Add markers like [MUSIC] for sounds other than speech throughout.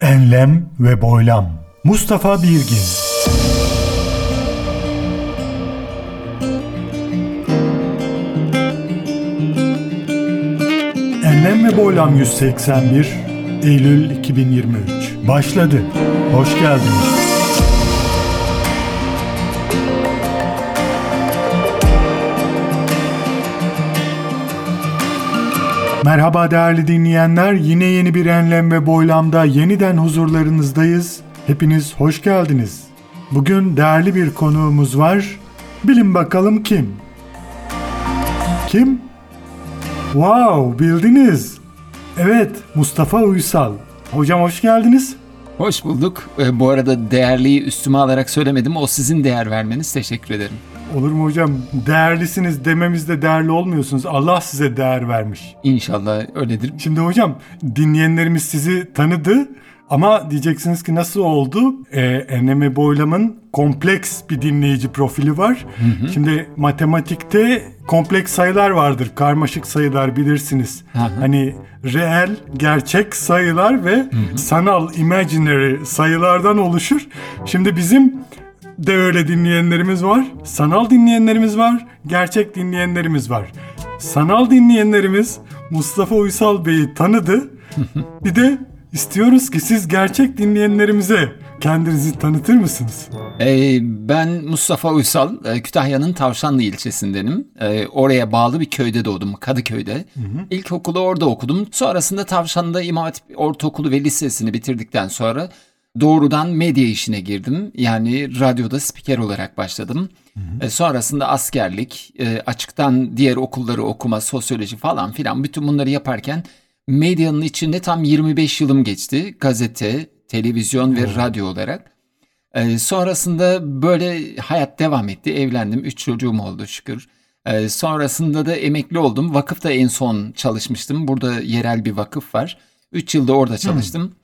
Enlem ve Boylam Mustafa Birgin Enlem ve Boylam 181 Eylül 2023 Başladı. Hoş geldiniz. Merhaba değerli dinleyenler. Yine yeni bir enlem ve boylamda yeniden huzurlarınızdayız. Hepiniz hoş geldiniz. Bugün değerli bir konuğumuz var. Bilin bakalım kim? Kim? Wow, bildiniz. Evet, Mustafa Uysal. Hocam hoş geldiniz. Hoş bulduk. Ee, bu arada değerliyi üstüme alarak söylemedim. O sizin değer vermeniz. Teşekkür ederim. Olur mu hocam? Değerlisiniz dememizde değerli olmuyorsunuz. Allah size değer vermiş. İnşallah öyledir. Şimdi hocam dinleyenlerimiz sizi tanıdı ama diyeceksiniz ki nasıl oldu? Ee, Eneme Boylam'ın kompleks bir dinleyici profili var. Şimdi matematikte kompleks sayılar vardır. Karmaşık sayılar bilirsiniz. Hı hı. Hani reel, gerçek sayılar ve sanal, imaginary sayılardan oluşur. Şimdi bizim de öyle dinleyenlerimiz var. Sanal dinleyenlerimiz var. Gerçek dinleyenlerimiz var. Sanal dinleyenlerimiz Mustafa Uysal Bey'i tanıdı. [LAUGHS] Bir de istiyoruz ki siz gerçek dinleyenlerimize kendinizi tanıtır mısınız? Ee, ben Mustafa Uysal. e, Kütahya'nın Tavşanlı ilçesindenim. Ee, oraya bağlı bir köyde doğdum. Kadıköy'de. İlkokulu orada okudum. Sonrasında Tavşan'da İmam Hatip Ortaokulu ve Lisesini bitirdikten sonra doğrudan medya işine girdim. Yani radyoda spiker olarak başladım. E, sonrasında askerlik, e, açıktan diğer okulları okuma, sosyoloji falan filan bütün bunları yaparken medyanın içinde tam 25 yılım geçti. Gazete, televizyon ve radyo olarak. E, sonrasında böyle hayat devam etti. Evlendim. Üç çocuğum oldu şükür. E, sonrasında da emekli oldum. Vakıfta en son çalışmıştım. Burada yerel bir vakıf var. Üç yılda orada çalıştım.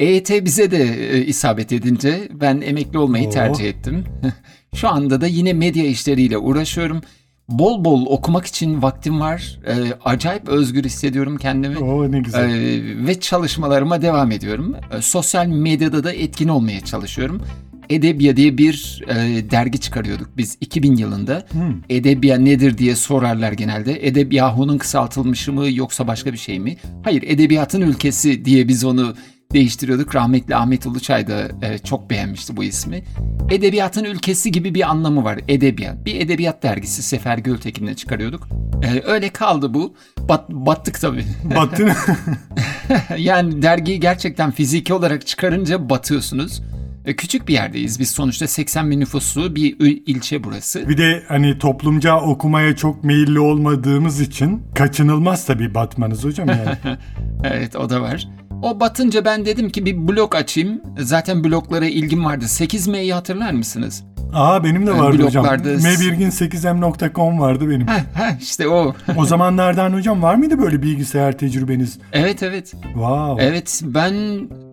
EYT bize de e, isabet edince ben emekli olmayı Oo. tercih ettim. [LAUGHS] Şu anda da yine medya işleriyle uğraşıyorum. Bol bol okumak için vaktim var. E, acayip özgür hissediyorum kendimi. Oo ne güzel. Ee, ve çalışmalarıma devam ediyorum. Ee, sosyal medyada da etkin olmaya çalışıyorum. Edebya diye bir e, dergi çıkarıyorduk biz 2000 yılında. Hmm. Edebya nedir diye sorarlar genelde. Edebyahu'nun kısaltılmışı mı yoksa başka bir şey mi? Hayır, edebiyatın ülkesi diye biz onu değiştiriyorduk. Rahmetli Ahmet Uluçay da e, çok beğenmişti bu ismi. Edebiyatın ülkesi gibi bir anlamı var edebiyat. Bir edebiyat dergisi Sefer Gültekin'le çıkarıyorduk. Ee, öyle kaldı bu. Bat, battık tabii. Battın. [LAUGHS] [LAUGHS] yani dergiyi gerçekten fiziki olarak çıkarınca batıyorsunuz. E, Küçük bir yerdeyiz. Biz sonuçta 80 bin nüfuslu bir il- ilçe burası. bir de hani toplumca okumaya çok meyilli olmadığımız için kaçınılmaz tabii batmanız hocam yani. [LAUGHS] Evet o da var. O batınca ben dedim ki bir blog açayım. Zaten bloglara ilgim vardı. 8M'yi hatırlar mısınız? Aa benim de vardı hocam. Bloglarda- mebirgin8m.com vardı benim. Heh, heh, işte o. O zamanlardan hocam var mıydı böyle bilgisayar tecrübeniz? evet evet. Wow. Evet ben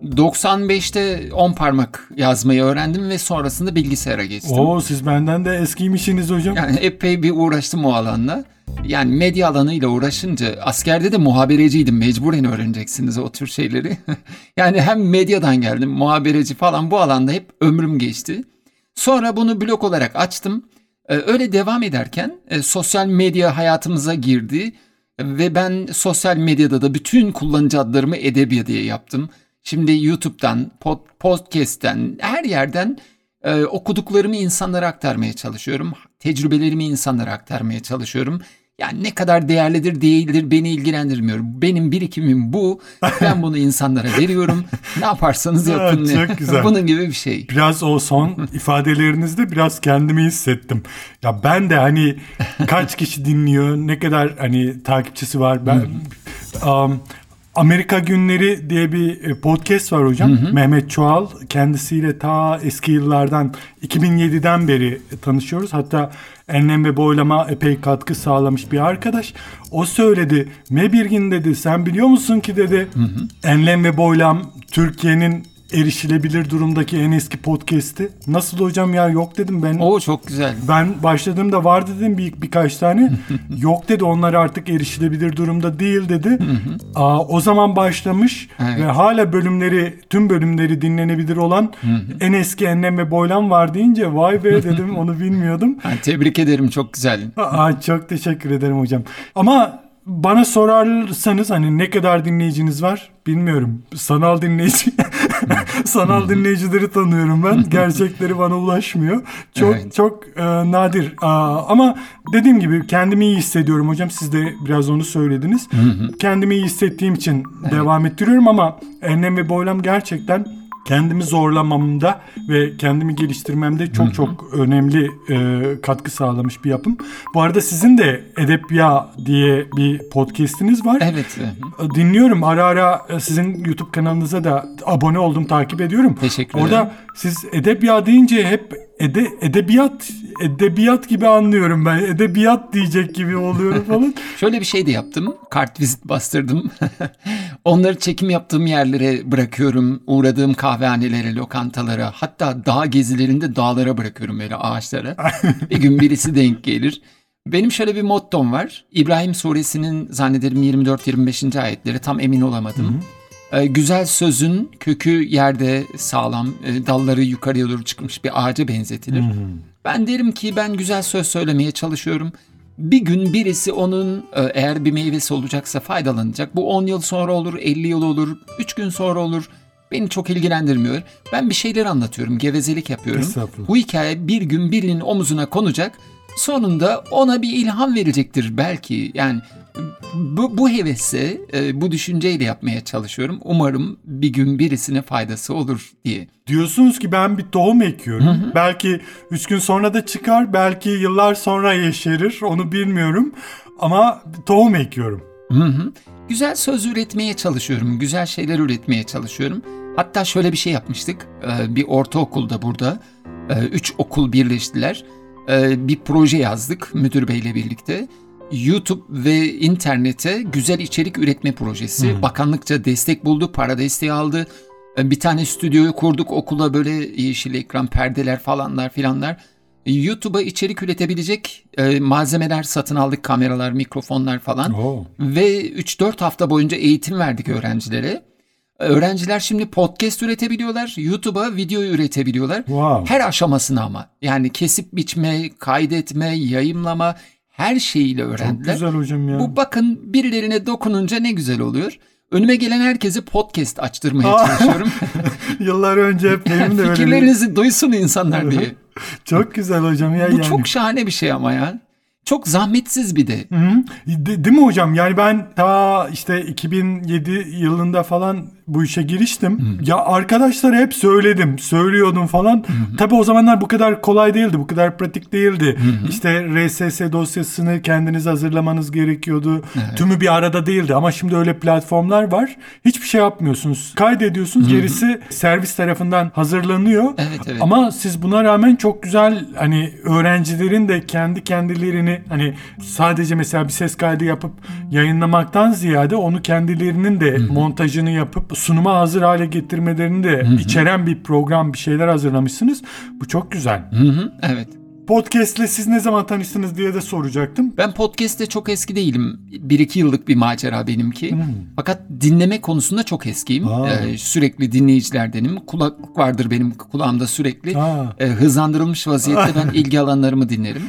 95'te 10 parmak yazmayı öğrendim ve sonrasında bilgisayara geçtim. Oo siz benden de eskiymişsiniz hocam. Yani epey bir uğraştım o alanla. Yani medya alanıyla uğraşınca askerde de muhabereciydim. Mecburen öğreneceksiniz o tür şeyleri. [LAUGHS] yani hem medyadan geldim, muhabereci falan bu alanda hep ömrüm geçti. Sonra bunu blog olarak açtım. Ee, Öyle devam ederken e, sosyal medya hayatımıza girdi ve ben sosyal medyada da bütün kullanıcı adlarımı Edebya diye yaptım. Şimdi YouTube'dan, pod, podcast'ten, her yerden e, okuduklarımı insanlara aktarmaya çalışıyorum. Tecrübelerimi insanlara aktarmaya çalışıyorum. Yani ne kadar değerlidir değildir beni ilgilendirmiyor. Benim birikimim bu. [LAUGHS] Ben bunu insanlara veriyorum. Ne yaparsanız yapın. çok güzel. Bunun gibi bir şey. Biraz o son [LAUGHS] ifadelerinizde biraz kendimi hissettim. Ya ben de hani kaç kişi dinliyor, ne kadar hani takipçisi var. Ben um, Amerika Günleri diye bir e, podcast var hocam. Mehmet Çoğal kendisiyle ta eski yıllardan 2007'den beri tanışıyoruz. Hatta enlem ve boylama epey katkı sağlamış bir arkadaş. O söyledi. Mebirgin dedi sen biliyor musun ki dedi enlem ve boylam Türkiye'nin erişilebilir durumdaki en eski podcast'i. Nasıl hocam ya yok dedim ben. O çok güzel. Ben başladığımda var dedim bir birkaç tane. [LAUGHS] Yok dedi onlar artık erişilebilir durumda değil dedi. Aa, o zaman başlamış Evet. ve hala bölümleri tüm bölümleri dinlenebilir olan en eski enlem ve boylam var deyince vay be [LAUGHS] dedim onu bilmiyordum. Ha, tebrik ederim çok güzel. Aa, çok teşekkür ederim hocam. Ama bana sorarsanız hani ne kadar dinleyiciniz var bilmiyorum. Sanal dinleyici [LAUGHS] [LAUGHS] sanal dinleyicileri tanıyorum ben. [LAUGHS] Gerçekleri bana ulaşmıyor. Çok Evet. çok e, nadir. Aa, ama dediğim gibi kendimi iyi hissediyorum hocam. Siz de biraz onu söylediniz. Kendimi iyi hissettiğim için devam ettiriyorum ama enlem ve boylam gerçekten kendimi zorlamamda ve kendimi geliştirmemde çok çok önemli e, katkı sağlamış bir yapım. Bu arada sizin de Edep Ya diye bir podcast'iniz var. Evet. hı. Dinliyorum ara ara e, sizin YouTube kanalınıza da abone oldum, takip ediyorum. Teşekkür Orada ederim. Siz edep ya deyince hep ede, edebiyat edebiyat gibi anlıyorum ben. Edebiyat diyecek gibi oluyorum falan. [LAUGHS] Şöyle bir şey de yaptım. Kart vizit bastırdım. [LAUGHS] Onları çekim yaptığım yerlere bırakıyorum. Uğradığım kahvehanelere, lokantalara, hatta dağ gezilerinde dağlara bırakıyorum böyle ağaçlara. [LAUGHS] bir gün birisi denk gelir. Benim şöyle bir mottom var. İbrahim suresinin zannederim 24-25. ayetleri tam emin olamadım. Ee, güzel sözün kökü yerde sağlam, e, dalları yukarıya doğru çıkmış bir ağaca benzetilir. Ben derim ki ben güzel söz söylemeye çalışıyorum. Bir gün birisi onun e, eğer bir meyvesi olacaksa faydalanacak. Bu 10 yıl sonra olur, 50 yıl olur, 3 gün sonra olur. Beni çok ilgilendirmiyor. Ben bir şeyler anlatıyorum, gevezelik yapıyorum. Bu hikaye bir gün birinin omuzuna konacak. Sonunda ona bir ilham verecektir belki. Yani bu, bu hevesle, e, bu düşünceyle yapmaya çalışıyorum. Umarım bir gün birisine faydası olur diye. Diyorsunuz ki ben bir tohum ekiyorum. Belki üç gün sonra da çıkar, belki yıllar sonra yeşerir. Onu bilmiyorum. Ama tohum ekiyorum. Hı hı. Güzel söz üretmeye çalışıyorum. Güzel şeyler üretmeye çalışıyorum. Hatta şöyle bir şey yapmıştık. Ee, bir ortaokulda burada. Ee, Üç okul birleştiler. Ee, Bir proje yazdık müdür beyle birlikte. YouTube ve internete güzel içerik üretme projesi. Bakanlıkça destek buldu, para desteği aldı. Ee, Bir tane stüdyoyu kurduk okula böyle yeşil ekran, perdeler falanlar filanlar. YouTube'a içerik üretebilecek e, malzemeler satın aldık, kameralar, mikrofonlar falan. Oo. Ve 3-4 hafta boyunca eğitim verdik öğrencilere. Öğrenciler şimdi podcast üretebiliyorlar, YouTube'a video üretebiliyorlar. Wow. Her aşamasını ama. Yani kesip biçme, kaydetme, yayımlama her şeyiyle Çok öğrendiler. güzel hocam ya. Bu bakın birilerine dokununca ne güzel oluyor. Önüme gelen herkese podcast açtırmaya Aa. çalışıyorum. [LAUGHS] Yıllar önce hep benim de [LAUGHS] öyle. Fikirlerinizi duysun insanlar diye. [LAUGHS] Çok güzel hocam ya. Bu yani. çok şahane bir şey ama ya. Çok zahmetsiz bir de. Hı. De- değil mi hocam? Yani ben ta işte 2007 yılında falan bu işe giriştim. Ya arkadaşlara hep söyledim, söylüyordum falan. Tabii o zamanlar bu kadar kolay değildi, bu kadar pratik değildi. İşte RSS dosyasını kendiniz hazırlamanız gerekiyordu. Tümü bir arada değildi ama şimdi öyle platformlar var. Hiçbir şey yapmıyorsunuz. Kaydediyorsunuz, gerisi servis tarafından hazırlanıyor. Evet, evet. Ama siz buna rağmen çok güzel hani öğrencilerin de kendi kendilerini hani sadece mesela bir ses kaydı yapıp yayınlamaktan ziyade onu kendilerinin de montajını yapıp sunuma hazır hale getirmelerini de içeren bir program bir şeyler hazırlamışsınız. Bu çok güzel. Hı hı, evet. Podcast'le siz ne zaman tanıştınız diye de soracaktım. Ben podcast'te çok eski değilim. Bir iki yıllık bir macera benimki. Fakat dinleme konusunda çok eskiyim. Aa. Ee, sürekli dinleyicilerdenim. Kulaklık vardır benim kulağımda sürekli. Aa. Ee, hızlandırılmış vaziyette ben [LAUGHS] ilgi alanlarımı dinlerim.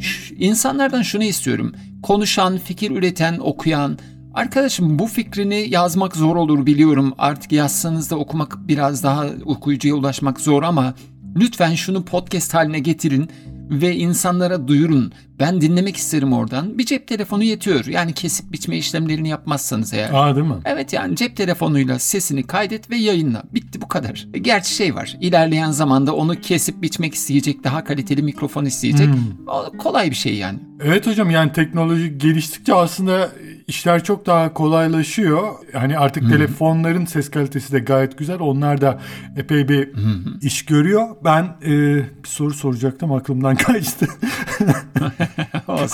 Ş- İnsanlardan şunu istiyorum. Konuşan, fikir üreten, okuyan. Arkadaşım bu fikrini yazmak zor olur biliyorum. Artık yazsanız da okumak biraz daha okuyucuya ulaşmak zor ama lütfen şunu podcast haline getirin ve insanlara duyurun. Ben dinlemek isterim oradan. Bir cep telefonu yetiyor. Yani kesip biçme işlemlerini yapmazsanız eğer. Aa değil mi? Evet yani cep telefonuyla sesini kaydet ve yayınla. Bitti bu kadar. E, Gerçi şey var. İlerleyen zamanda onu kesip biçmek isteyecek, daha kaliteli mikrofon isteyecek. O kolay bir şey yani. Evet hocam yani teknoloji geliştikçe aslında işler çok daha kolaylaşıyor. Hani artık telefonların ses kalitesi de gayet güzel. Onlar da epey bir iş görüyor. Ben e, bir soru soracaktım aklımdan [LAUGHS] kaçtı. [LAUGHS]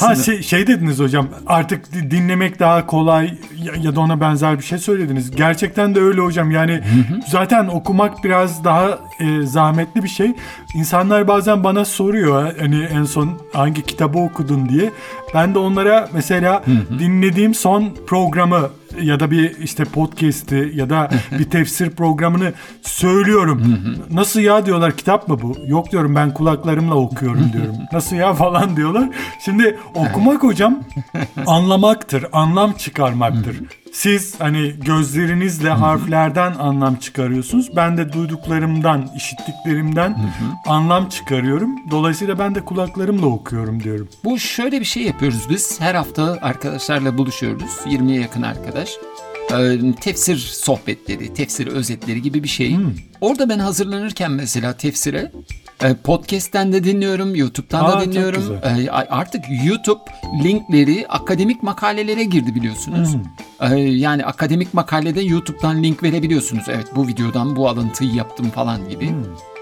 ha şey, şey dediniz hocam artık di- dinlemek daha kolay ya, ya da ona benzer bir şey söylediniz. Gerçekten de öyle hocam. Yani zaten okumak biraz daha e, zahmetli bir şey. İnsanlar bazen bana soruyor hani en son hangi kitabı okudun diye. Ben de onlara mesela dinlediğim son programı ya da bir işte podcast'i ya da bir tefsir programını söylüyorum. Nasıl ya diyorlar kitap mı bu? Yok diyorum ben kulaklarımla okuyorum diyorum. Nasıl ya falan diyorlar. Şimdi okumak hocam anlamaktır, anlam çıkarmaktır. Siz hani gözlerinizle harflerden anlam çıkarıyorsunuz. Ben de duyduklarımdan, işittiklerimden anlam çıkarıyorum. Dolayısıyla ben de kulaklarımla okuyorum diyorum. Bu şöyle bir şey yapıyoruz biz. Her hafta arkadaşlarla buluşuyoruz. 20'ye yakın arkadaş. Ee, tefsir sohbetleri, tefsir özetleri gibi bir şey. Orada ben hazırlanırken mesela tefsire podcast'ten de dinliyorum, YouTube'dan Aa, da dinliyorum. E, artık YouTube linkleri akademik makalelere girdi biliyorsunuz. E, yani akademik makalede YouTube'dan link verebiliyorsunuz. Evet bu videodan bu alıntıyı yaptım falan gibi.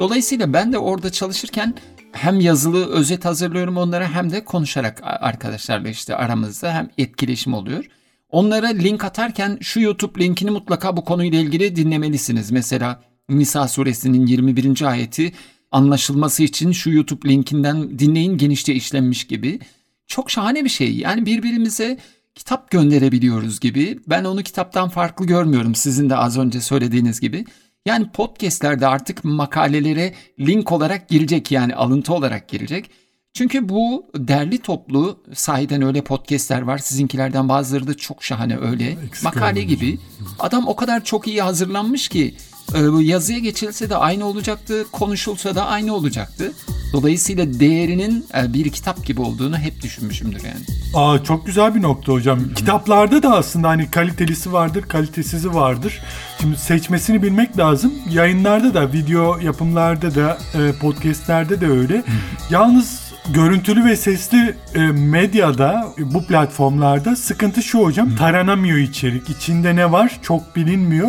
Dolayısıyla ben de orada çalışırken hem yazılı özet hazırlıyorum onlara hem de konuşarak arkadaşlarla işte aramızda hem etkileşim oluyor. Onlara link atarken şu YouTube linkini mutlaka bu konuyla ilgili dinlemelisiniz. Mesela Nisa suresinin 21. ayeti anlaşılması için şu YouTube linkinden dinleyin genişçe işlenmiş gibi. Çok şahane bir şey. Yani birbirimize kitap gönderebiliyoruz gibi. Ben onu kitaptan farklı görmüyorum sizin de az önce söylediğiniz gibi. Yani podcastlerde artık makalelere link olarak girecek yani alıntı olarak girecek. Çünkü bu derli toplu sahiden öyle podcastler var. Sizinkilerden bazıları da çok şahane öyle. Eksik Makale gibi. Adam o kadar çok iyi hazırlanmış ki bu yazıya geçilse de aynı olacaktı, konuşulsa da aynı olacaktı. Dolayısıyla değerinin e, bir kitap gibi olduğunu hep düşünmüşümdür yani. Aa çok güzel bir nokta hocam. Kitaplarda da aslında hani kalitelisi vardır, kalitesizi vardır. Şimdi seçmesini bilmek lazım. Yayınlarda da, video yapımlarda da, e, podcastlerde de öyle. Yalnız görüntülü ve sesli e, medyada e, bu platformlarda sıkıntı şu hocam. Taranamıyor içerik. İçinde ne var çok bilinmiyor.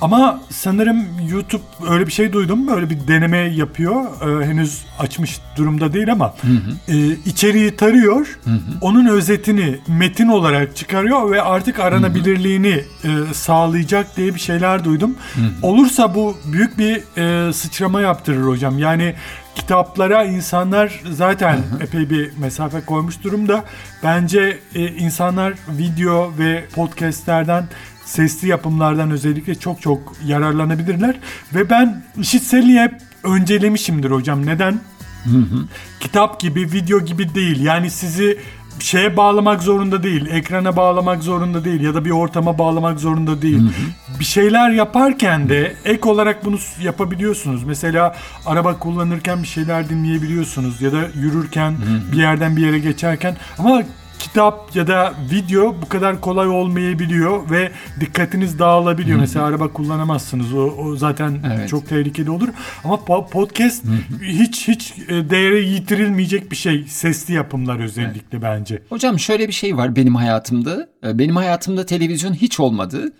Ama sanırım YouTube öyle bir şey duydum. Böyle bir deneme yapıyor. Ee, henüz açmış durumda değil ama e, içeriği tarıyor. Onun özetini metin olarak çıkarıyor ve artık aranabilirliğini e, sağlayacak diye bir şeyler duydum. Olursa bu büyük bir e, sıçrama yaptırır hocam. Yani kitaplara insanlar zaten epey bir mesafe koymuş durumda. Bence e, insanlar video ve podcastlerden sesli yapımlardan özellikle çok çok yararlanabilirler. Ve ben işitselliği hep öncelemişimdir hocam. Neden? Kitap gibi, video gibi değil. Yani sizi şeye bağlamak zorunda değil, ekrana bağlamak zorunda değil ya da bir ortama bağlamak zorunda değil. Bir şeyler yaparken de ek olarak bunu yapabiliyorsunuz. Mesela araba kullanırken bir şeyler dinleyebiliyorsunuz ya da yürürken bir yerden bir yere geçerken ama kitap ya da video bu kadar kolay olmayabiliyor ve dikkatiniz dağılabiliyor. Mesela araba kullanamazsınız. O, o zaten Evet. çok tehlikeli olur. Ama po- podcast hiç hiç e, değeri yitirilmeyecek bir şey. Sesli yapımlar özellikle bence. Hocam şöyle bir şey var benim hayatımda. Ee, Benim hayatımda televizyon hiç olmadı.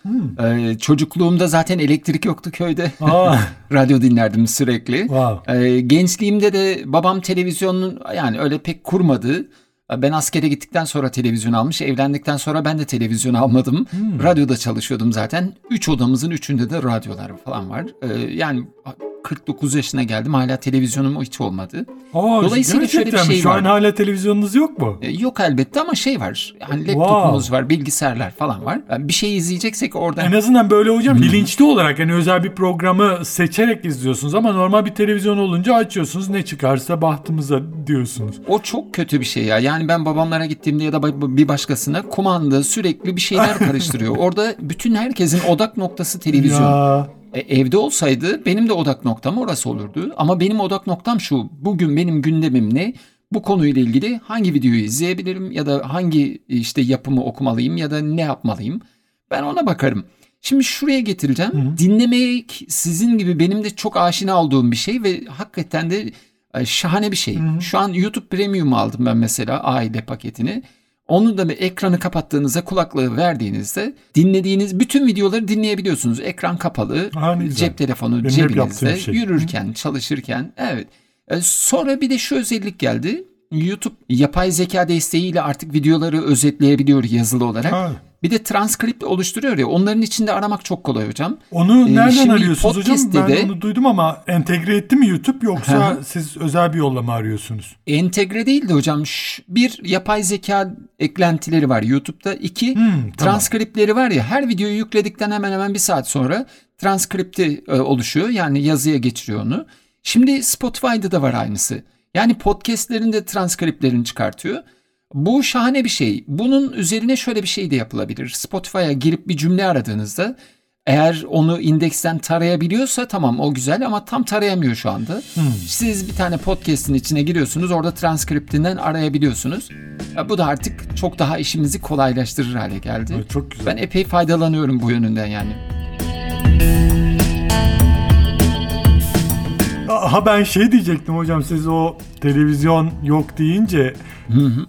Ee, Çocukluğumda zaten elektrik yoktu köyde. Aa, [LAUGHS] Radyo dinlerdim sürekli. wow. Gençliğimde de babam televizyonun yani öyle pek kurmadı. Ee, Ben askere gittikten sonra televizyon almış. Evlendikten sonra ben de televizyon almadım. Radyoda çalışıyordum zaten. Üç odamızın üçünde de radyolar falan var. Ee, yani 49 yaşına geldim hala televizyonum hiç olmadı. Aa, Dolayısıyla şöyle bir şey Şu var. an hala televizyonunuz yok mu? Ee, Yok elbette ama şey var. Hani laptopumuz var, bilgisayarlar falan var. Yani Bir şey izleyeceksek oradan En azından böyle hocam bilinçli olarak hani özel bir programı seçerek izliyorsunuz ama normal bir televizyon olunca açıyorsunuz ne çıkarsa bahtımıza diyorsunuz. O çok kötü bir şey ya. Yani ben babamlara gittiğimde ya da bir başkasına kumanda sürekli bir şeyler [LAUGHS] karıştırıyor. Orada bütün herkesin odak noktası televizyon. Ya E, evde olsaydı benim de odak noktam orası olurdu. Ama benim odak noktam şu. Bugün benim gündemim ne? Bu konuyla ilgili hangi videoyu izleyebilirim ya da hangi işte yapımı okumalıyım ya da ne yapmalıyım? Ben ona bakarım. Şimdi şuraya getireceğim. Dinlemek sizin gibi benim de çok aşina olduğum bir şey ve hakikaten de e, şahane bir şey. Şu an YouTube Premium aldım ben mesela aile paketini. Onu da bir ekranı kapattığınızda kulaklığı verdiğinizde dinlediğiniz bütün videoları dinleyebiliyorsunuz. Ekran kapalı, güzel. cep telefonu Benim cebinizde, şey. yürürken, çalışırken. Evet. E, Sonra bir de şu özellik geldi. YouTube yapay zeka desteğiyle artık videoları özetleyebiliyor yazılı olarak. Ha. Bir de transkript oluşturuyor ya. Onların içinde aramak çok kolay hocam. Onu Ee, nereden arıyorsunuz hocam? Ben de- onu duydum ama entegre etti mi YouTube yoksa siz özel bir yolla mı arıyorsunuz? Entegre değil de hocam bir yapay zeka eklentileri var YouTube'da. İki Hmm, tamam. transkriptleri var ya her videoyu yükledikten hemen hemen bir saat sonra transkripti e, oluşuyor. Yani yazıya geçiriyor onu. Şimdi Spotify'da da var aynısı. Yani podcastlerin de transkriplerini çıkartıyor. Bu şahane bir şey. Bunun üzerine şöyle bir şey de yapılabilir. Spotify'a girip bir cümle aradığınızda eğer onu indeksten tarayabiliyorsa tamam o güzel ama tam tarayamıyor şu anda. Siz bir tane podcast'in içine giriyorsunuz orada transkriptinden arayabiliyorsunuz. Ya bu da artık çok daha işimizi kolaylaştırır hale geldi. Evet, çok güzel. Ben epey faydalanıyorum bu yönünden yani. Ha ben şey diyecektim hocam siz o televizyon yok deyince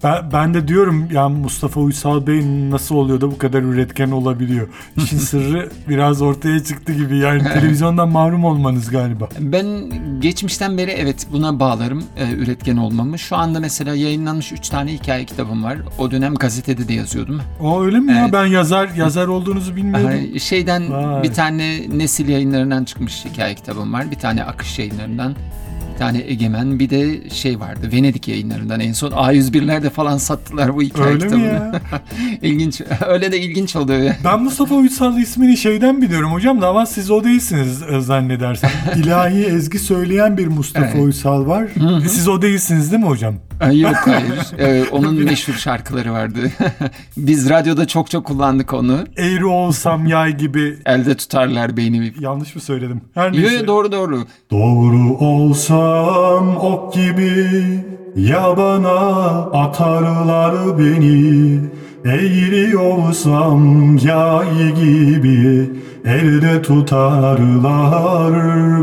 ben, ben de diyorum ya Mustafa Uysal Bey nasıl oluyor da bu kadar üretken olabiliyor. İşin sırrı biraz ortaya çıktı gibi yani televizyondan mahrum olmanız galiba. Ben geçmişten beri evet buna bağlarım e, üretken olmamı. Şu anda mesela yayınlanmış 3 tane hikaye kitabım var. O dönem gazetede de yazıyordum. O öyle mi ya Evet. ben yazar yazar olduğunuzu bilmiyordum. Şeyden Vay. bir tane nesil yayınlarından çıkmış hikaye kitabım var. Bir tane akış yayınlarından. Tane Egemen bir de şey vardı Venedik yayınlarından en son A101'lerde falan sattılar bu hikaye Öyle mi kitabını. ya? [LAUGHS] ilginç. Öyle de ilginç oluyor ya. Ben Mustafa Uysal ismini şeyden biliyorum hocam da ama siz o değilsiniz e, zannedersem. İlahi ezgi söyleyen bir Mustafa Evet. Uysal var. Siz o değilsiniz değil mi hocam? Yok hayır. [LAUGHS] Ee, onun meşhur şarkıları vardı. [LAUGHS] Biz radyoda çok çok kullandık onu. Eğri olsam yay gibi Elde tutarlar beynimi. yanlış mı söyledim? Her Yo, neyse. yo, doğru doğru. Doğru olsam ok gibi yabana atarlar beni. Eğri olsam yay gibi elde tutarlar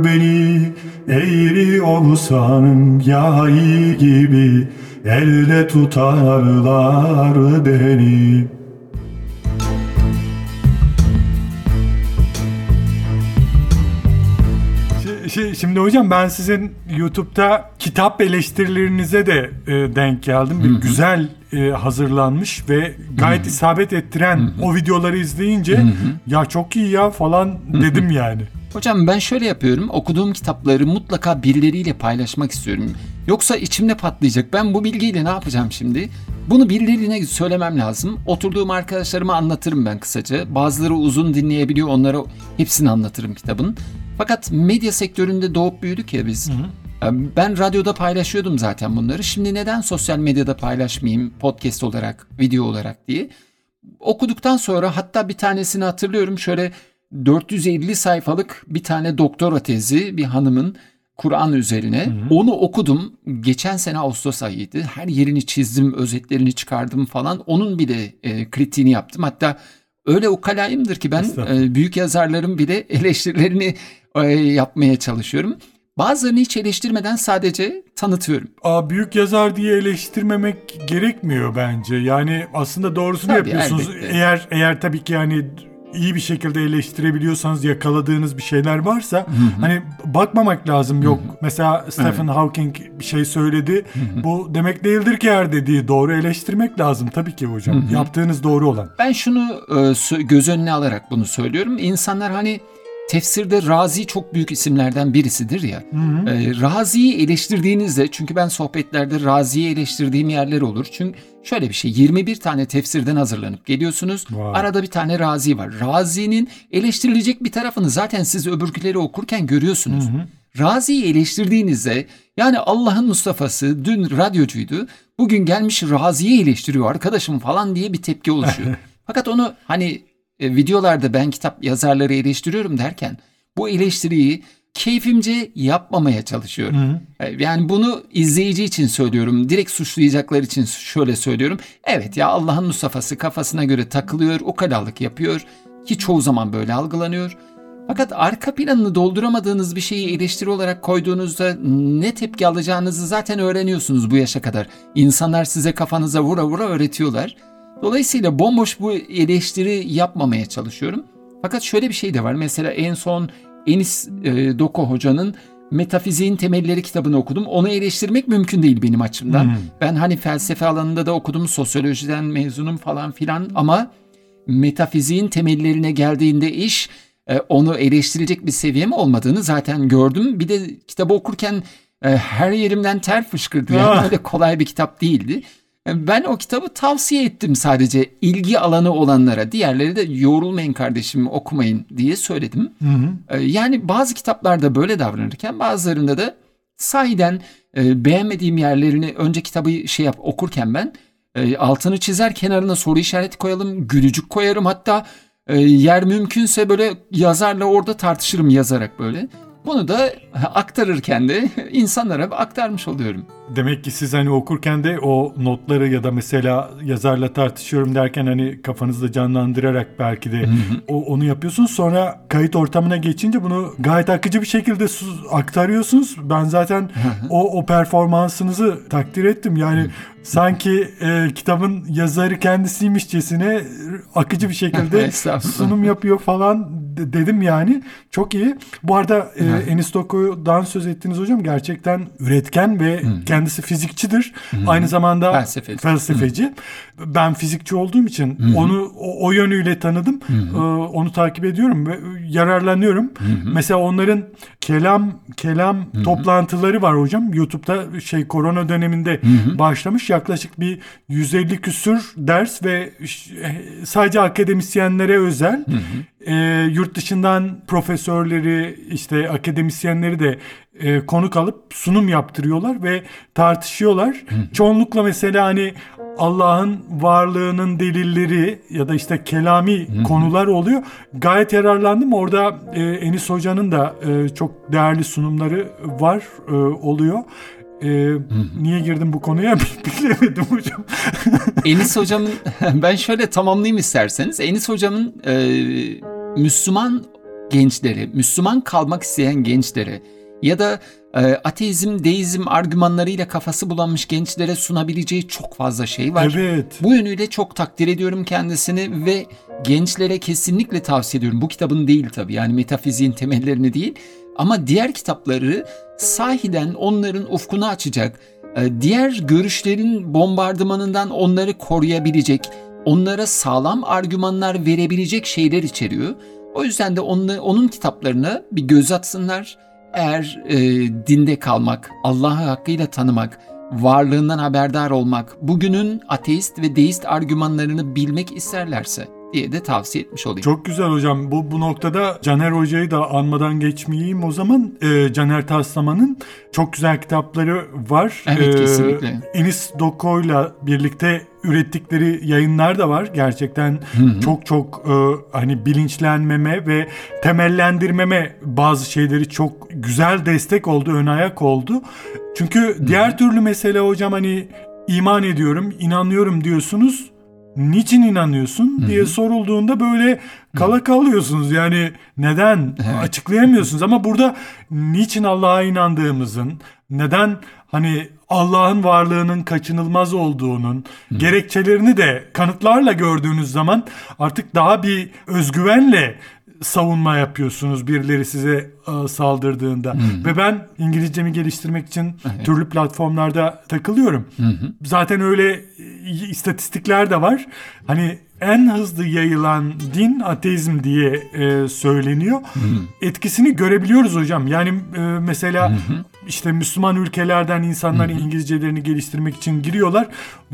beni. Eğri olsam yay gibi elde tutarlar beni Şimdi hocam ben sizin YouTube'da kitap eleştirilerinize de e, denk geldim. Bir güzel e, hazırlanmış ve gayet isabet ettiren o videoları izleyince ya çok iyi ya falan dedim yani. Hocam ben şöyle yapıyorum. Okuduğum kitapları mutlaka birileriyle paylaşmak istiyorum. Yoksa içimde patlayacak. Ben bu bilgiyle ne yapacağım şimdi? Bunu birilerine söylemem lazım. Oturduğum arkadaşlarıma anlatırım ben kısaca. Bazıları uzun dinleyebiliyor. Onlara hepsini anlatırım kitabın. Fakat medya sektöründe doğup büyüdük ya biz. Ben radyoda paylaşıyordum zaten bunları. Şimdi neden sosyal medyada paylaşmayayım podcast olarak, video olarak diye. Okuduktan sonra hatta bir tanesini hatırlıyorum şöyle 450 sayfalık bir tane doktora tezi bir hanımın Kur'an üzerine. Onu okudum. Geçen sene Ağustos ayıydı. Her yerini çizdim, özetlerini çıkardım falan. Onun bile e, kritiğini yaptım. Hatta öyle ukalayımdır ki ben e, büyük yazarların bile [LAUGHS] eleştirilerini e, yapmaya çalışıyorum. Bazılarını hiç eleştirmeden sadece tanıtıyorum. Aa, büyük yazar diye eleştirmemek gerekmiyor bence. Yani aslında doğrusunu Tabii, yapıyorsunuz. elbette. Eğer eğer tabii ki yani iyi bir şekilde eleştirebiliyorsanız yakaladığınız bir şeyler varsa hani bakmamak lazım. Yok mesela Stephen Hawking bir şey söyledi. Bu demek değildir ki her dediği doğru eleştirmek lazım tabii ki hocam. Yaptığınız doğru olan. Ben şunu e, göz önüne alarak bunu söylüyorum. İnsanlar hani tefsirde Razi çok büyük isimlerden birisidir ya. E, Razi'yi eleştirdiğinizde çünkü ben sohbetlerde Razi'yi eleştirdiğim yerler olur. Çünkü şöyle bir şey 21 tane tefsirden hazırlanıp geliyorsunuz. Vay. Arada bir tane Razi var. Razi'nin eleştirilecek bir tarafını zaten siz öbürküleri okurken görüyorsunuz. Razi'yi eleştirdiğinizde yani Allah'ın Mustafa'sı dün radyocuydu. Bugün gelmiş Razi'yi eleştiriyor arkadaşım falan diye bir tepki oluşuyor. [LAUGHS] Fakat onu hani e, videolarda ben kitap yazarları eleştiriyorum derken bu eleştiriyi keyfimce yapmamaya çalışıyorum. E, Yani bunu izleyici için söylüyorum. Direkt suçlayacaklar için şöyle söylüyorum. Evet ya Allah'ın Mustafa'sı kafasına göre takılıyor, ukalalık yapıyor ki çoğu zaman böyle algılanıyor. Fakat arka planını dolduramadığınız bir şeyi eleştiri olarak koyduğunuzda ne tepki alacağınızı zaten öğreniyorsunuz bu yaşa kadar. İnsanlar size kafanıza vura vura öğretiyorlar. Dolayısıyla bomboş bu eleştiri yapmamaya çalışıyorum. Fakat şöyle bir şey de var. Mesela en son Enis e, Doko Hoca'nın Metafiziğin Temelleri kitabını okudum. Onu eleştirmek mümkün değil benim açımdan. Ben hani felsefe alanında da okudum, sosyolojiden mezunum falan filan ama metafiziğin temellerine geldiğinde iş e, onu eleştirecek bir seviyem olmadığını zaten gördüm. Bir de kitabı okurken e, her yerimden ter fışkırdı. Yani Ah. öyle kolay bir kitap değildi. Ben o kitabı tavsiye ettim sadece ilgi alanı olanlara. Diğerleri de yorulmayın kardeşim okumayın diye söyledim. E, Yani bazı kitaplarda böyle davranırken bazılarında da sahiden e, beğenmediğim yerlerini önce kitabı şey yap okurken ben e, altını çizer kenarına soru işareti koyalım, gülücük koyarım hatta e, yer mümkünse böyle yazarla orada tartışırım yazarak böyle. Bunu da aktarırken de insanlara aktarmış oluyorum. Demek ki siz hani okurken de o notları ya da mesela yazarla tartışıyorum derken hani kafanızda canlandırarak belki de o, onu yapıyorsunuz. Sonra kayıt ortamına geçince bunu gayet akıcı bir şekilde su- aktarıyorsunuz. Ben zaten o, o performansınızı takdir ettim. Yani sanki e, kitabın yazarı kendisiymişçesine akıcı bir şekilde [LAUGHS] sunum yapıyor falan de- dedim yani. Çok iyi. Bu arada e, Enis Doku'dan söz ettiniz hocam. Gerçekten üretken ve kendisi fizikçidir. Aynı zamanda Felsefeci. felsefeci. Ben fizikçi olduğum için onu o, o yönüyle tanıdım. Ee, onu takip ediyorum ve yararlanıyorum. Mesela onların kelam kelam toplantıları var hocam. YouTube'da şey korona döneminde başlamış. Yaklaşık bir 150 küsür ders ve ş- sadece akademisyenlere özel. Ee, yurt dışından profesörleri işte akademisyenleri de e, konuk alıp sunum yaptırıyorlar ve tartışıyorlar. Çoğunlukla mesela hani Allah'ın varlığının delilleri ya da işte kelami konular oluyor. Gayet yararlandım. Orada e, Enis Hoca'nın da e, çok değerli sunumları var e, oluyor. E, niye girdim bu konuya [LAUGHS] bilemedim hocam. [LAUGHS] Enis hocamın [LAUGHS] ben şöyle tamamlayayım isterseniz. Enis hocamın e, Müslüman gençleri, Müslüman kalmak isteyen gençlere ya da ateizm, deizm argümanlarıyla kafası bulanmış gençlere sunabileceği çok fazla şey var. evet. Bu yönüyle çok takdir ediyorum kendisini ve gençlere kesinlikle tavsiye ediyorum. Bu kitabın değil tabii yani metafiziğin temellerini değil ama diğer kitapları sahiden onların ufkunu açacak, e, diğer görüşlerin bombardımanından onları koruyabilecek, onlara sağlam argümanlar verebilecek şeyler içeriyor. O yüzden de onu, onun kitaplarına bir göz atsınlar. Eğer e, dinde kalmak, Allah'ı hakkıyla tanımak, varlığından haberdar olmak, bugünün ateist ve deist argümanlarını bilmek isterlerse diye de tavsiye etmiş olayım. Çok güzel hocam. Bu bu noktada Caner Hoca'yı da anmadan geçmeyeyim o zaman. Ee, Caner Taslaman'ın çok güzel kitapları var. Evet, Ee, kesinlikle. Enis Doko'yla birlikte ürettikleri yayınlar da var. Gerçekten çok çok e, hani bilinçlenmeme ve temellendirmeme bazı şeyleri çok güzel destek oldu, ön ayak oldu. Çünkü diğer türlü mesele hocam hani iman ediyorum, inanıyorum diyorsunuz. Niçin inanıyorsun diye sorulduğunda böyle kala kalıyorsunuz. Yani neden açıklayamıyorsunuz ama burada niçin Allah'a inandığımızın, neden hani Allah'ın varlığının kaçınılmaz olduğunun gerekçelerini de kanıtlarla gördüğünüz zaman artık daha bir özgüvenle savunma yapıyorsunuz birileri size e, saldırdığında ve ben İngilizcemi geliştirmek için türlü platformlarda takılıyorum. Zaten öyle e, istatistikler de var. Hani en hızlı yayılan din ateizm diye e, söyleniyor. Etkisini görebiliyoruz hocam. Yani e, mesela işte Müslüman ülkelerden insanlar İngilizcelerini geliştirmek için giriyorlar.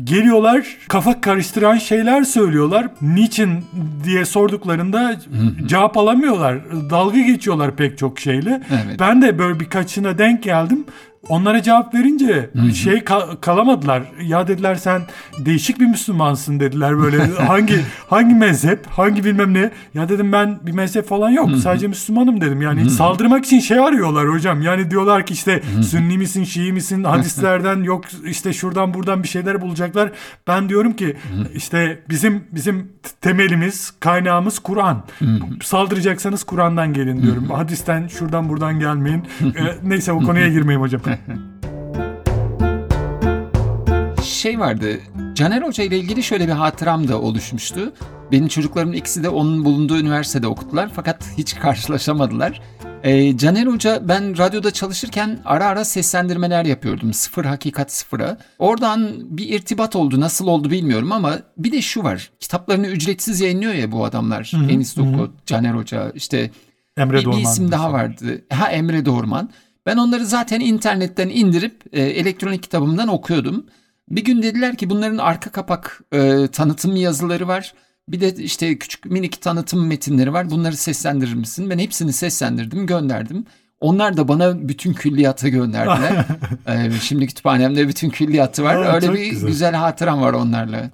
Geliyorlar kafa karıştıran şeyler söylüyorlar. Niçin diye sorduklarında cevap alamıyorlar. Dalga geçiyorlar pek çok şeyle. Evet. Ben de böyle birkaçına denk geldim. Onlara cevap verince şey ka- kalamadılar. Ya dediler sen değişik bir Müslümansın dediler böyle. hangi hangi mezhep, hangi bilmem ne. Ya dedim ben bir mezhep falan yok. Sadece Müslümanım dedim. Yani saldırmak için şey arıyorlar hocam. Yani diyorlar ki işte Sünni misin, Şii misin, hadislerden yok işte şuradan buradan bir şeyler bulacaklar. Ben diyorum ki işte bizim bizim temelimiz, kaynağımız Kur'an. Saldıracaksanız Kur'an'dan gelin diyorum. Hadisten şuradan buradan gelmeyin. Ee, neyse bu konuya girmeyeyim hocam. [LAUGHS] Şey vardı. Caner Hoca ile ilgili şöyle bir hatıram da oluşmuştu. Benim çocuklarımın ikisi de onun bulunduğu üniversitede okuttular fakat hiç [LAUGHS] karşılaşamadılar. Ee, Caner Hoca ben radyoda çalışırken ara ara seslendirmeler yapıyordum. Sıfır Hakikat Sıfır'a. Oradan bir irtibat oldu. Nasıl oldu bilmiyorum ama bir de şu var. Kitaplarını ücretsiz yayınlıyor ya bu adamlar. Enis Dokko, Caner Hoca işte Emre bir, bir isim daha vardı. Ha Emre Doğurman. Ben onları zaten internetten indirip e, elektronik kitabımdan okuyordum. Bir gün dediler ki bunların arka kapak e, tanıtım yazıları var. Bir de işte küçük minik tanıtım metinleri var. Bunları seslendirir misin? Ben hepsini seslendirdim, gönderdim. Onlar da bana bütün külliyatı gönderdiler. [LAUGHS] E, şimdi kütüphanemde bütün külliyatı var. Aa, Öyle bir güzel. güzel hatıram var onlarla.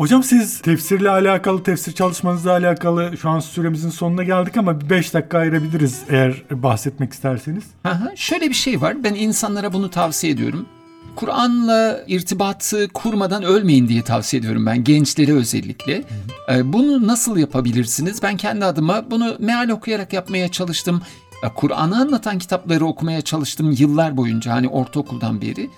Hocam siz tefsirle alakalı, tefsir çalışmanızla alakalı şu an süremizin sonuna geldik ama bir 5 dakika ayırabiliriz eğer bahsetmek isterseniz. Aha, şöyle bir şey var. Ben insanlara bunu tavsiye ediyorum. Kur'an'la irtibatı kurmadan ölmeyin diye tavsiye ediyorum ben gençlere özellikle. Ee, bunu nasıl yapabilirsiniz? Ben kendi adıma bunu meal okuyarak yapmaya çalıştım. Ee, Kur'an'ı anlatan kitapları okumaya çalıştım yıllar boyunca hani ortaokuldan beri.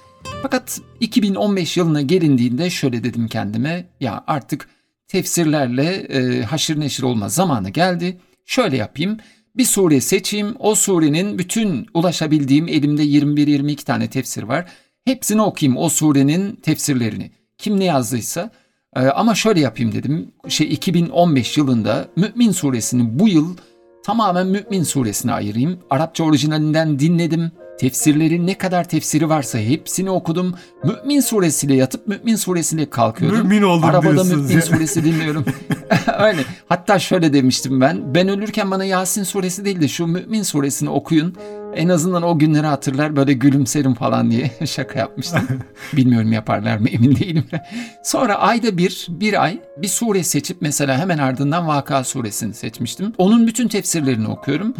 Fakat 2015 yılına gelindiğinde şöyle dedim kendime ya artık tefsirlerle e, haşır neşir olma zamanı geldi. Şöyle yapayım bir sure seçeyim o surenin bütün ulaşabildiğim elimde 21-22 tane tefsir var. Hepsini okuyayım o surenin tefsirlerini. Kim ne yazdıysa. Ee, ama şöyle yapayım dedim. Şey 2015 yılında Mü'min suresini bu yıl tamamen Mü'min suresine ayırayım. Arapça orijinalinden dinledim. Tefsirleri ne kadar tefsiri varsa hepsini okudum. Mü'min suresiyle yatıp Mü'min suresiyle kalkıyordum. Mümin oldum Arabada Mü'min suresi dinliyorum. [LAUGHS] [LAUGHS] Öyle. Hatta şöyle demiştim ben. Ben ölürken bana Yasin suresi değil de şu Mü'min suresini okuyun. En azından o günleri hatırlar böyle gülümserim falan diye [LAUGHS] şaka yapmıştım. [LAUGHS] Bilmiyorum yaparlar mı emin değilim. Sonra ayda bir, bir ay bir sure seçip mesela hemen ardından Vaka suresini seçmiştim. Onun bütün tefsirlerini okuyorum.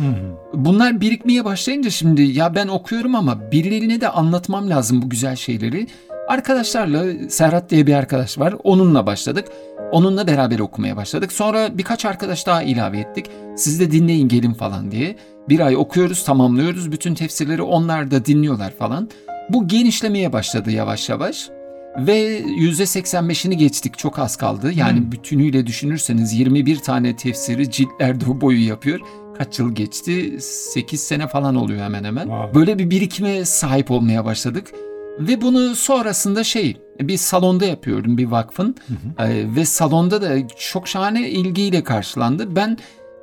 Bunlar birikmeye başlayınca şimdi ya ben okuyorum ama birilerine de anlatmam lazım bu güzel şeyleri. Arkadaşlarla Serhat diye bir arkadaş var. Onunla başladık. Onunla beraber okumaya başladık. Sonra birkaç arkadaş daha ilave ettik. Siz de dinleyin gelin falan diye. Bir ay okuyoruz, tamamlıyoruz. Bütün tefsirleri onlar da dinliyorlar falan. Bu genişlemeye başladı yavaş yavaş. Ve %85'ini geçtik çok az kaldı. Yani bütünüyle düşünürseniz 21 tane tefsiri ciltlerde boyu yapıyor. Kaç yıl geçti? 8 sene falan oluyor hemen hemen. Wow. Böyle bir birikime sahip olmaya başladık. Ve bunu sonrasında şey bir salonda yapıyorum bir vakfın Ee, ve salonda da çok şahane ilgiyle karşılandı. Ben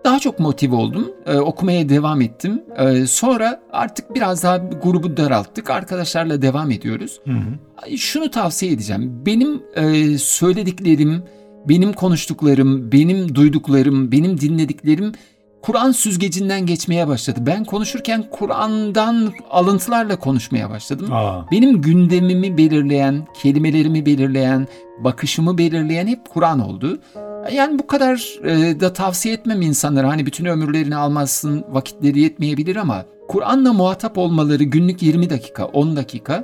daha çok motive oldum. Ee, okumaya devam ettim. Ee, sonra artık biraz daha grubu daralttık. Arkadaşlarla devam ediyoruz. Ay, Şunu tavsiye edeceğim. Benim e, söylediklerim, benim konuştuklarım, benim duyduklarım, benim dinlediklerim Kur'an süzgecinden geçmeye başladı. Ben konuşurken Kur'an'dan alıntılarla konuşmaya başladım. Aa, Benim gündemimi belirleyen, kelimelerimi belirleyen, bakışımı belirleyen hep Kur'an oldu. Yani bu kadar e, da tavsiye etmem insanlara. Hani bütün ömürlerini almazsın, vakitleri yetmeyebilir ama Kur'an'la muhatap olmaları günlük 20 dakika, 10 dakika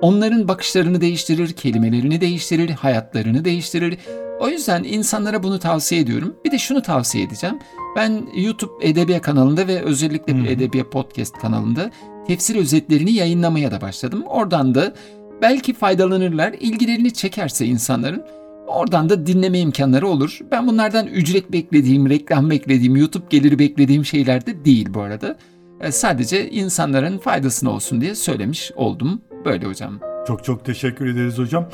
onların bakışlarını değiştirir, kelimelerini değiştirir, hayatlarını değiştirir. O yüzden insanlara bunu tavsiye ediyorum. Bir de şunu tavsiye edeceğim. Ben YouTube Edebiyat kanalında ve özellikle hı. Edebiyat Podcast kanalında tefsir özetlerini yayınlamaya da başladım. Oradan da belki faydalanırlar, ilgilerini çekerse insanların oradan da dinleme imkanları olur. Ben bunlardan ücret beklediğim, reklam beklediğim, YouTube geliri beklediğim şeyler de değil bu arada. E, Sadece insanların faydasına olsun diye söylemiş oldum. Böyle hocam. çok çok teşekkür ederiz hocam.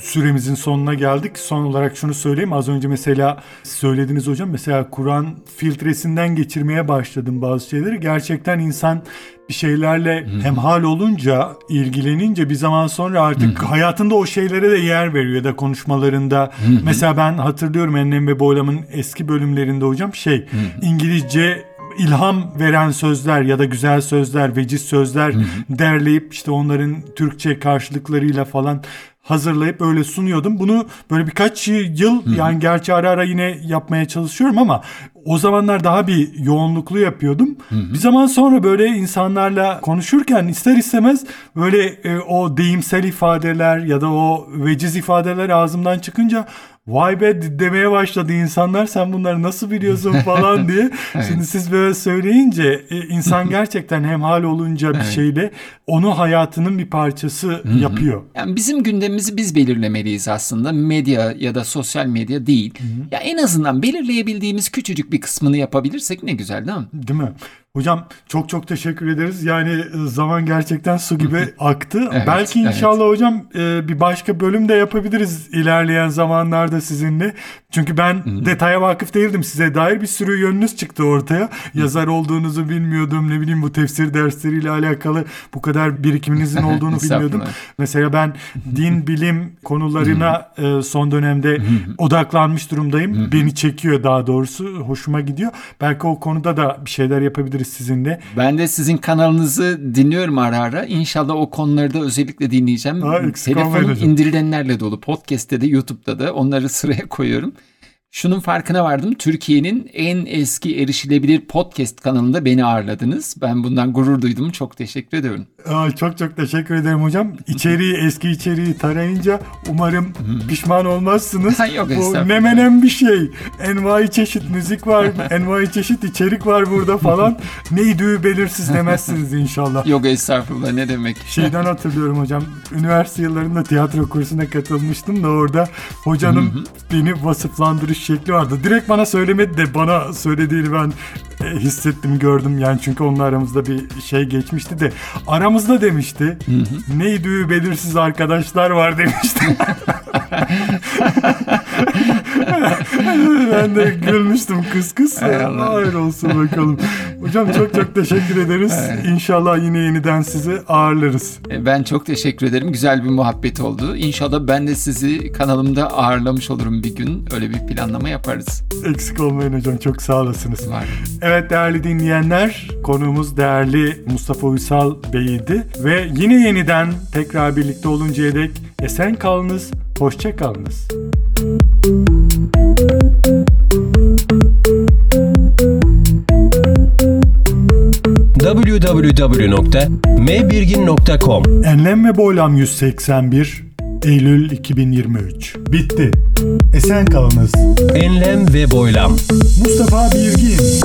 Süremizin sonuna geldik. Son olarak şunu söyleyeyim. Az önce mesela söylediniz hocam. Mesela Kur'an filtresinden geçirmeye başladım bazı şeyleri. Gerçekten insan bir şeylerle hemhal olunca, ilgilenince bir zaman sonra artık hayatında o şeylere de yer veriyor ya da konuşmalarında. Mesela ben hatırlıyorum Enlem ve Boylam'ın eski bölümlerinde hocam şey İngilizce ilham veren sözler ya da güzel sözler, veciz sözler derleyip işte onların Türkçe karşılıklarıyla falan hazırlayıp öyle sunuyordum. Bunu böyle birkaç yıl yani gerçi ara ara yine yapmaya çalışıyorum ama o zamanlar daha bir yoğunluklu yapıyordum. Bir zaman sonra böyle insanlarla konuşurken ister istemez böyle e, o deyimsel ifadeler ya da o veciz ifadeler ağzımdan çıkınca vay be demeye başladı insanlar sen bunları nasıl biliyorsun [LAUGHS] falan diye. Şimdi siz böyle söyleyince e, insan gerçekten hemhal olunca bir şeyle onu hayatının bir parçası yapıyor. Yani bizim gündemimizi biz belirlemeliyiz aslında. Medya ya da sosyal medya değil. Ya en azından belirleyebildiğimiz küçücük bir kısmını yapabilirsek ne güzel değil mi? Değil mi? Hocam çok çok teşekkür ederiz. Yani e, zaman gerçekten su gibi [LAUGHS] aktı. Evet, Belki evet. inşallah hocam e, bir başka bölüm de yapabiliriz ilerleyen zamanlarda sizinle. Çünkü ben detaya vakıf değildim. Size dair bir sürü yönünüz çıktı ortaya. Yazar olduğunuzu bilmiyordum. Ne bileyim bu tefsir dersleriyle alakalı bu kadar birikiminizin [LAUGHS] olduğunu bilmiyordum. Mesela ben din bilim konularına e, son dönemde odaklanmış durumdayım. Beni çekiyor daha doğrusu. Hoşuma gidiyor. Belki o konuda da bir şeyler yapabiliriz sizinle. Ben de sizin kanalınızı dinliyorum ara ara. İnşallah o konuları da özellikle dinleyeceğim. Ha, Telefonum indirilenlerle dolu. Podcast'te de YouTube'da da onları [LAUGHS] sıraya koyuyorum. Şunun farkına vardım. Türkiye'nin en eski erişilebilir podcast kanalında beni ağırladınız. Ben bundan gurur duydum. Çok teşekkür ediyorum. Aa, çok çok teşekkür ederim hocam. İçeriği [LAUGHS] eski içeriği tarayınca umarım pişman olmazsınız. Yok, Bu estağfurullah. ne menem bir şey. Envai çeşit müzik var, [LAUGHS] envai çeşit içerik var burada falan. [LAUGHS] Neydi belirsiz demezsiniz inşallah. Yok estağfurullah ne demek. Şeyden hatırlıyorum hocam. Üniversite yıllarında tiyatro kursuna katılmıştım da orada hocanın beni vasıflandırış şekli vardı. Direkt bana söylemedi de bana söylediğini ben e, hissettim gördüm yani çünkü onunla aramızda bir şey geçmişti de aramızda demişti. Neydi belirsiz arkadaşlar var demişti. [LAUGHS] ben de gülmüştüm kıs kıs. Hayır olsun bakalım. Hocam çok çok teşekkür ederiz. İnşallah yine yeniden sizi ağırlarız. E, Ben çok teşekkür ederim. Güzel bir muhabbet oldu. İnşallah ben de sizi kanalımda ağırlamış olurum bir gün. Öyle bir planlama yaparız. Eksik olmayın hocam çok sağ olasınız. Var. Evet değerli dinleyenler konuğumuz değerli Mustafa Uysal Bey'iydi. Ve yine yeniden tekrar birlikte oluncaya dek esen kalınız, hoşça kalınız. www.mbirgin.com Enlem ve Boylam 181 Eylül 2023 Bitti. Esen kalınız. Enlem ve boylam. Mustafa Birgin